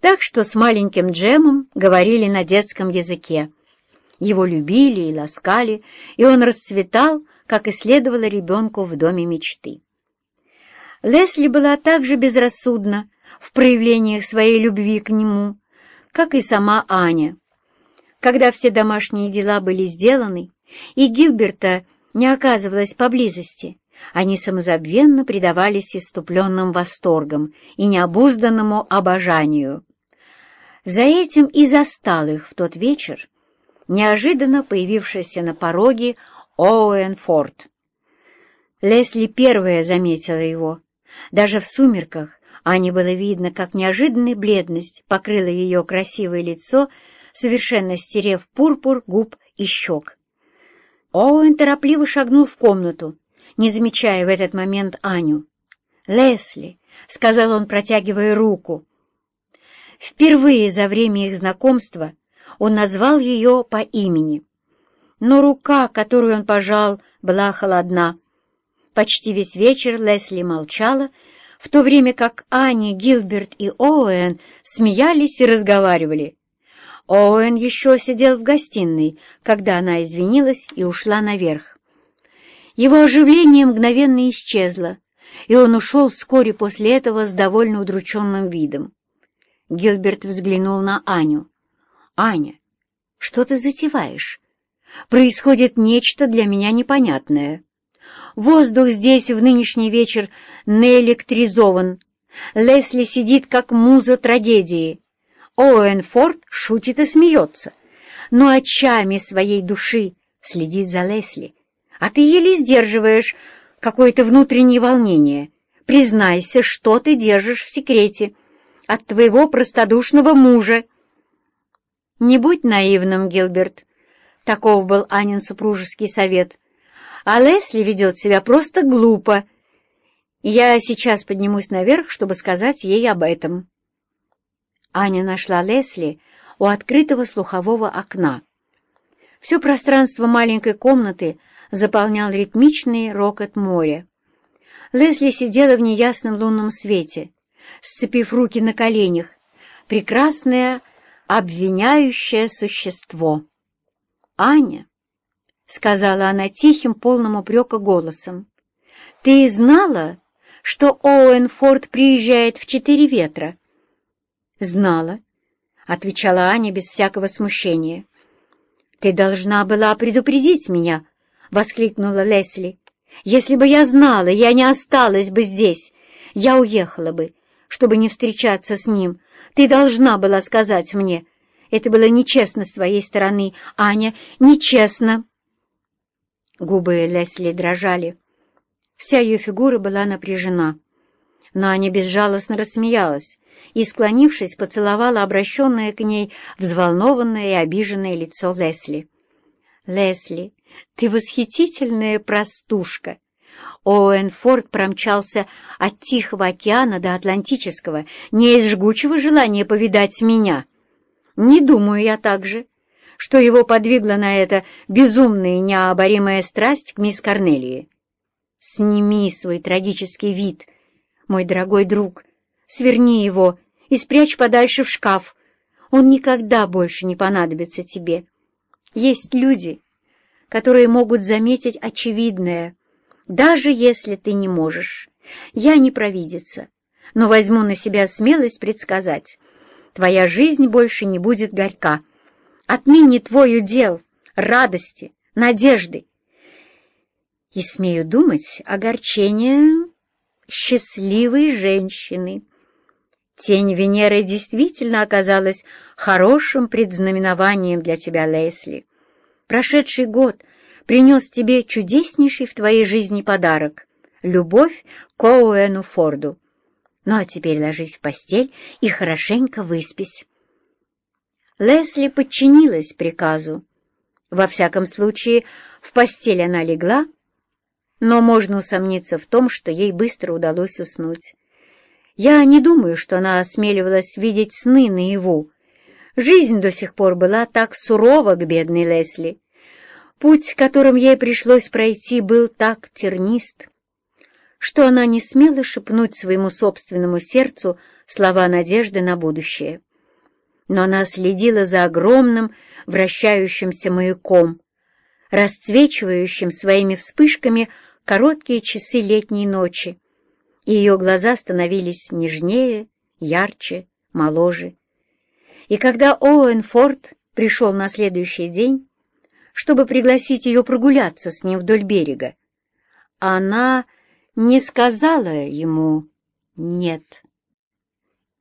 Так что с маленьким Джемом говорили на детском языке. Его любили и ласкали, и он расцветал, как и следовало ребенку в доме мечты. Лесли была также безрассудна в проявлениях своей любви к нему, как и сама Аня. Когда все домашние дела были сделаны, и Гилберта не оказывалась поблизости, они самозабвенно предавались иступленным восторгам и необузданному обожанию. За этим и застал их в тот вечер неожиданно появившийся на пороге Оуэн Форд. Лесли первая заметила его. Даже в сумерках Ане было видно, как неожиданная бледность покрыла ее красивое лицо, совершенно стерев пурпур губ и щек. Оуэн торопливо шагнул в комнату, не замечая в этот момент Аню. «Лесли», — сказал он, протягивая руку. Впервые за время их знакомства он назвал ее по имени. Но рука, которую он пожал, была холодна. Почти весь вечер Лесли молчала, в то время как Аня, Гилберт и Оуэн смеялись и разговаривали. Оуэн еще сидел в гостиной, когда она извинилась и ушла наверх. Его оживление мгновенно исчезло, и он ушел вскоре после этого с довольно удрученным видом. Гилберт взглянул на Аню. «Аня, что ты затеваешь? Происходит нечто для меня непонятное. Воздух здесь в нынешний вечер наэлектризован. Лесли сидит, как муза трагедии. Оуэн Форд шутит и смеется, но очами своей души следит за Лесли. А ты еле сдерживаешь какое-то внутреннее волнение. Признайся, что ты держишь в секрете от твоего простодушного мужа. Не будь наивным, Гилберт. Таков был Анин супружеский совет. А Лесли ведет себя просто глупо. Я сейчас поднимусь наверх, чтобы сказать ей об этом. Аня нашла Лесли у открытого слухового окна. Все пространство маленькой комнаты заполнял ритмичный рокот моря. Лесли сидела в неясном лунном свете, сцепив руки на коленях, прекрасная, обвиняющее существо. «Аня», — сказала она тихим, полным упрека голосом, — «ты знала, что Оуэн Форд приезжает в четыре ветра?» «Знала», — отвечала Аня без всякого смущения. «Ты должна была предупредить меня», — воскликнула Лесли. «Если бы я знала, я не осталась бы здесь. Я уехала бы, чтобы не встречаться с ним. Ты должна была сказать мне. Это было нечестно с твоей стороны, Аня, нечестно. Губы Лесли дрожали. Вся ее фигура была напряжена. Но Аня безжалостно рассмеялась и, склонившись, поцеловала обращенное к ней взволнованное и обиженное лицо Лесли. «Лесли, ты восхитительная простушка!» Оуэнфорд промчался от Тихого океана до Атлантического не из жгучего желания повидать меня. Не думаю я также, что его подвигла на это безумная и необоримая страсть к мисс Корнелии. Сними свой трагический вид, мой дорогой друг, сверни его и спрячь подальше в шкаф. Он никогда больше не понадобится тебе. Есть люди, которые могут заметить очевидное — даже если ты не можешь. Я не провидица, но возьму на себя смелость предсказать. Твоя жизнь больше не будет горька. Отныне твой удел радости, надежды. И смею думать огорчение счастливой женщины. Тень Венеры действительно оказалась хорошим предзнаменованием для тебя, Лесли. Прошедший год — принес тебе чудеснейший в твоей жизни подарок — любовь к Оуэну Форду. Ну а теперь ложись в постель и хорошенько выспись. Лесли подчинилась приказу. Во всяком случае, в постель она легла, но можно усомниться в том, что ей быстро удалось уснуть. Я не думаю, что она осмеливалась видеть сны наяву. Жизнь до сих пор была так сурова к бедной Лесли. Путь, которым ей пришлось пройти, был так тернист, что она не смела шепнуть своему собственному сердцу слова надежды на будущее. но она следила за огромным вращающимся маяком, расцвечивающим своими вспышками короткие часы летней ночи, и ее глаза становились нежнее, ярче, моложе. И когда Оуэн Форд пришел на следующий день, чтобы пригласить ее прогуляться с ним вдоль берега, она не сказала ему «нет».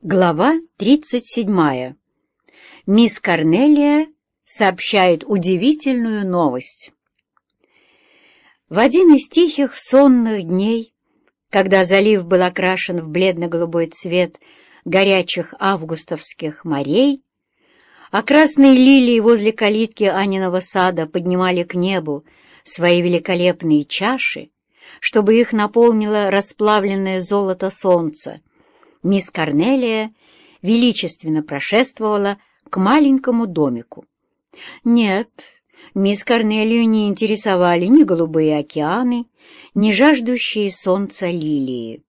Глава тридцать седьмая. Мисс Корнелия сообщает удивительную новость. В один из тихих сонных дней, когда залив был окрашен в бледно-голубой цвет горячих августовских морей, а красные лилии возле калитки Аниного сада поднимали к небу свои великолепные чаши, чтобы их наполнило расплавленное золото солнца, мисс Корнелия величественно прошествовала к маленькому домику. Нет, мисс Корнелию не интересовали ни голубые океаны, ни жаждущие солнца лилии.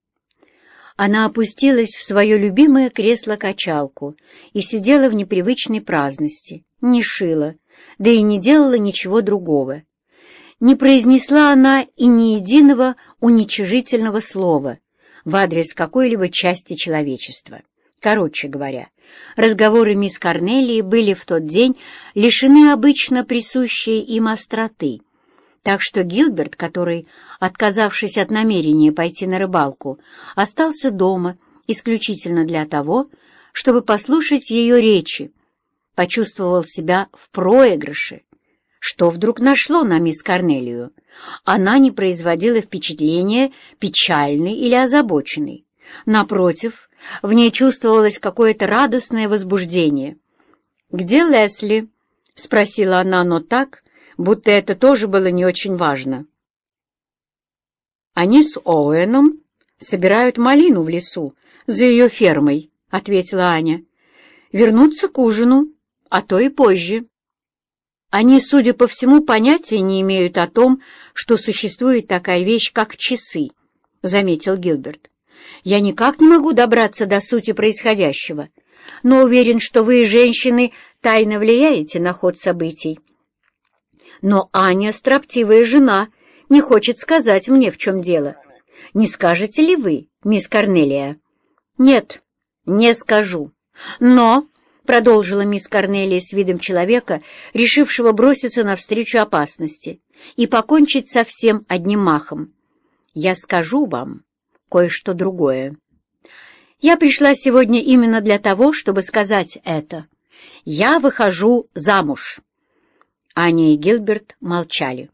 Она опустилась в свое любимое кресло-качалку и сидела в непривычной праздности, не шила, да и не делала ничего другого. Не произнесла она и ни единого уничижительного слова в адрес какой-либо части человечества. Короче говоря, разговоры мисс Корнелии были в тот день лишены обычно присущей им остроты, так что Гилберт, который, отказавшись от намерения пойти на рыбалку, остался дома исключительно для того, чтобы послушать ее речи, почувствовал себя в проигрыше. Что вдруг нашло на мисс Корнелию? Она не производила впечатления печальной или озабоченной. Напротив, в ней чувствовалось какое-то радостное возбуждение. «Где Лесли?» — спросила она, но так, будто это тоже было не очень важно. «Они с Оуэном собирают малину в лесу за ее фермой», — ответила Аня. «Вернутся к ужину, а то и позже». Они, судя по всему, понятия не имеют о том, что существует такая вещь, как часы, — заметил Гилберт. Я никак не могу добраться до сути происходящего, но уверен, что вы, женщины, тайно влияете на ход событий. Но Аня, строптивая жена, не хочет сказать мне, в чем дело. Не скажете ли вы, мисс Корнелия? Нет, не скажу. Но, — продолжила мисс Корнелия с видом человека, решившего броситься навстречу опасности и покончить со всем одним махом, — я скажу вам, кое-что другое. Я пришла сегодня именно для того, чтобы сказать это. Я выхожу замуж. Аня и Гилберт молчали.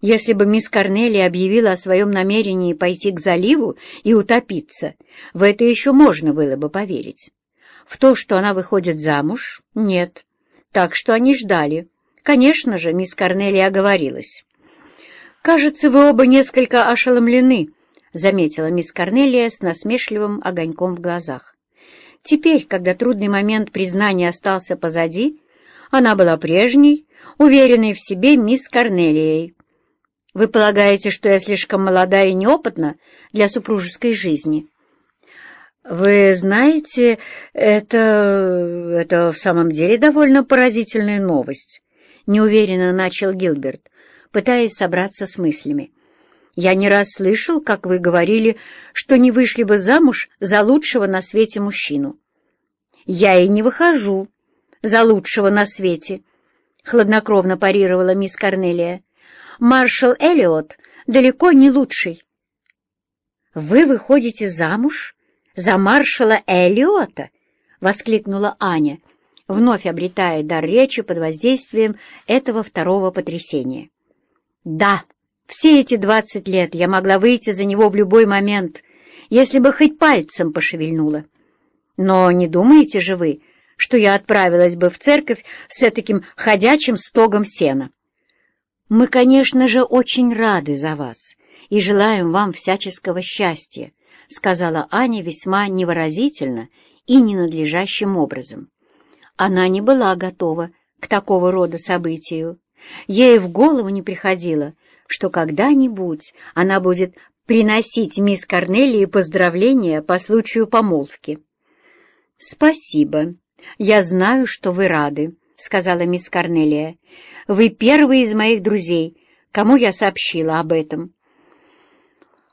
Если бы мисс Корнелли объявила о своем намерении пойти к заливу и утопиться, в это еще можно было бы поверить. В то, что она выходит замуж, нет. Так что они ждали. Конечно же, мисс Корнелли оговорилась. «Кажется, вы оба несколько ошеломлены», — заметила мисс Корнелия с насмешливым огоньком в глазах. Теперь, когда трудный момент признания остался позади, она была прежней, уверенной в себе мисс Корнелией. «Вы полагаете, что я слишком молода и неопытна для супружеской жизни?» «Вы знаете, это... это в самом деле довольно поразительная новость», — неуверенно начал Гилберт, пытаясь собраться с мыслями. Я не раз слышал, как вы говорили, что не вышли бы замуж за лучшего на свете мужчину. Я и не выхожу за лучшего на свете, — хладнокровно парировала мисс Корнелия. Маршал Эллиот далеко не лучший. Вы выходите замуж за маршала Эллиота? — воскликнула Аня, вновь обретая дар речи под воздействием этого второго потрясения. «Да!» Все эти двадцать лет я могла выйти за него в любой момент, если бы хоть пальцем пошевельнула. Но не думаете же вы, что я отправилась бы в церковь с таким ходячим стогом сена? Мы, конечно же, очень рады за вас и желаем вам всяческого счастья, сказала Аня весьма невыразительно и ненадлежащим образом. Она не была готова к такого рода событию. Ей в голову не приходило, что когда-нибудь она будет приносить мисс Корнелии поздравления по случаю помолвки. «Спасибо. «Я знаю, что вы рады», — сказала мисс Корнелия. «Вы первый из моих друзей, кому я сообщила об этом».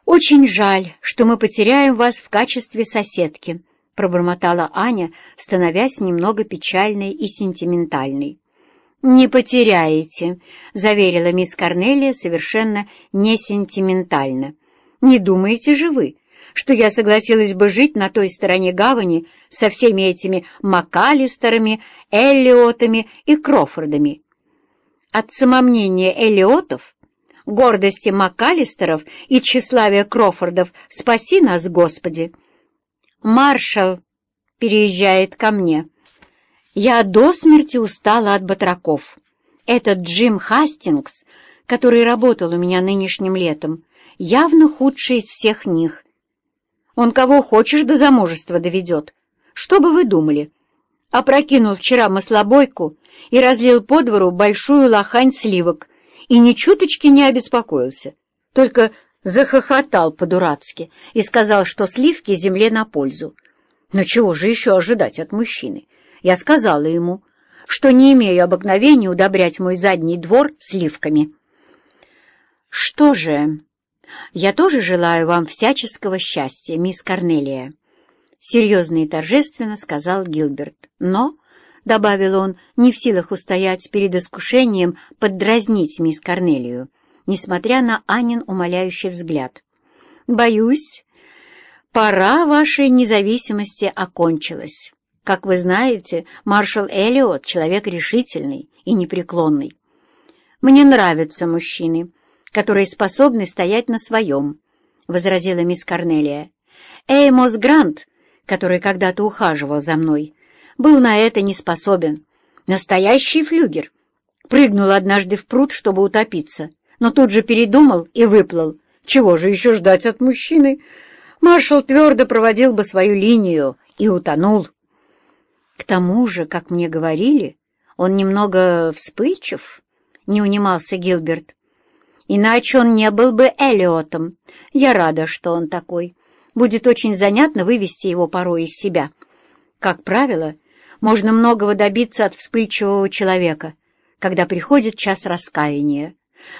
«Очень жаль, что мы потеряем вас в качестве соседки», — пробормотала Аня, становясь немного печальной и сентиментальной. «Не потеряете», — заверила мисс Корнелия совершенно не сентиментально. «Не думаете же вы, что я согласилась бы жить на той стороне гавани со всеми этими МакАлистерами, Эллиотами и Крофордами. От самомнения Эллиотов, гордости МакАлистеров и тщеславия Крофордов спаси нас, Господи! Маршал переезжает ко мне. Я до смерти устала от батраков. Этот Джим Хастингс, который работал у меня нынешним летом, явно худший из всех них — он кого хочешь до замужества доведет. Что бы вы думали? Опрокинул вчера маслобойку и разлил по двору большую лохань сливок, и ни чуточки не обеспокоился, только захохотал по-дурацки и сказал, что сливки земле на пользу. Но чего же еще ожидать от мужчины? Я сказала ему, что не имею обыкновения удобрять мой задний двор сливками. Что же... «Я тоже желаю вам всяческого счастья, мисс Корнелия», — серьезно и торжественно сказал Гилберт. «Но», — добавил он, не в силах устоять перед искушением поддразнить мисс Корнелию, несмотря на Анин умоляющий взгляд. «Боюсь, пора вашей независимости окончилась. Как вы знаете, маршал Эллиот — человек решительный и непреклонный. Мне нравятся мужчины» которые способны стоять на своем», — возразила мисс Корнелия. «Эймос Грант, который когда-то ухаживал за мной, был на это не способен. Настоящий флюгер. Прыгнул однажды в пруд, чтобы утопиться, но тут же передумал и выплыл. Чего же еще ждать от мужчины? Маршал твердо проводил бы свою линию и утонул. К тому же, как мне говорили, он немного вспыльчив, — не унимался Гилберт. Иначе он не был бы Элиотом. Я рада, что он такой. Будет очень занятно вывести его порой из себя. Как правило, можно многого добиться от вспыльчивого человека, когда приходит час раскаяния.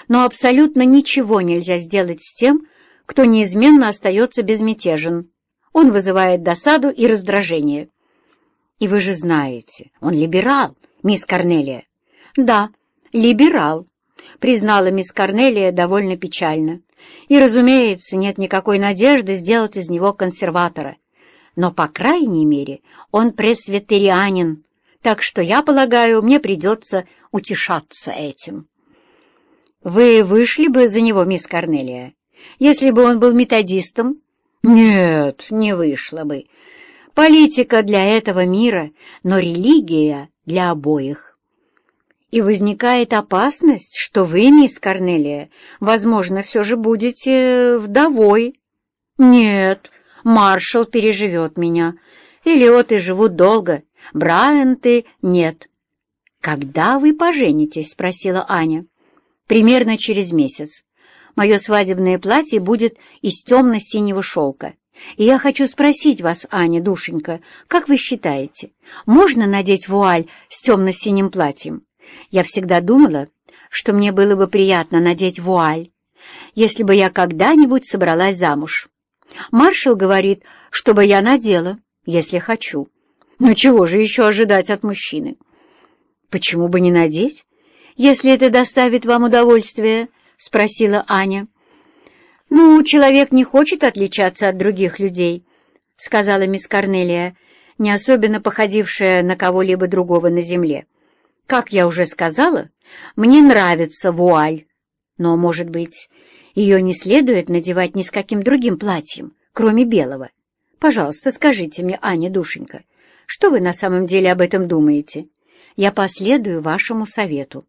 Но абсолютно ничего нельзя сделать с тем, кто неизменно остается безмятежен. Он вызывает досаду и раздражение. И вы же знаете, он либерал, мисс Корнелия. Да, либерал признала мисс Корнелия довольно печально. И, разумеется, нет никакой надежды сделать из него консерватора. Но, по крайней мере, он пресвитерианин, так что, я полагаю, мне придется утешаться этим. Вы вышли бы за него, мисс Корнелия, если бы он был методистом? Нет, не вышло бы. Политика для этого мира, но религия для обоих и возникает опасность, что вы, мисс Корнелия, возможно, все же будете вдовой. Нет, маршал переживет меня. Элиоты живут долго, Брайанты нет. «Когда вы поженитесь?» — спросила Аня. «Примерно через месяц. Мое свадебное платье будет из темно-синего шелка. И я хочу спросить вас, Аня, душенька, как вы считаете, можно надеть вуаль с темно-синим платьем?» Я всегда думала, что мне было бы приятно надеть вуаль, если бы я когда-нибудь собралась замуж. Маршал говорит, чтобы я надела, если хочу. Но чего же еще ожидать от мужчины? Почему бы не надеть, если это доставит вам удовольствие? — спросила Аня. «Ну, человек не хочет отличаться от других людей», — сказала мисс Корнелия, не особенно походившая на кого-либо другого на земле. Как я уже сказала, мне нравится вуаль, но, может быть, ее не следует надевать ни с каким другим платьем, кроме белого. Пожалуйста, скажите мне, Аня, душенька, что вы на самом деле об этом думаете? Я последую вашему совету.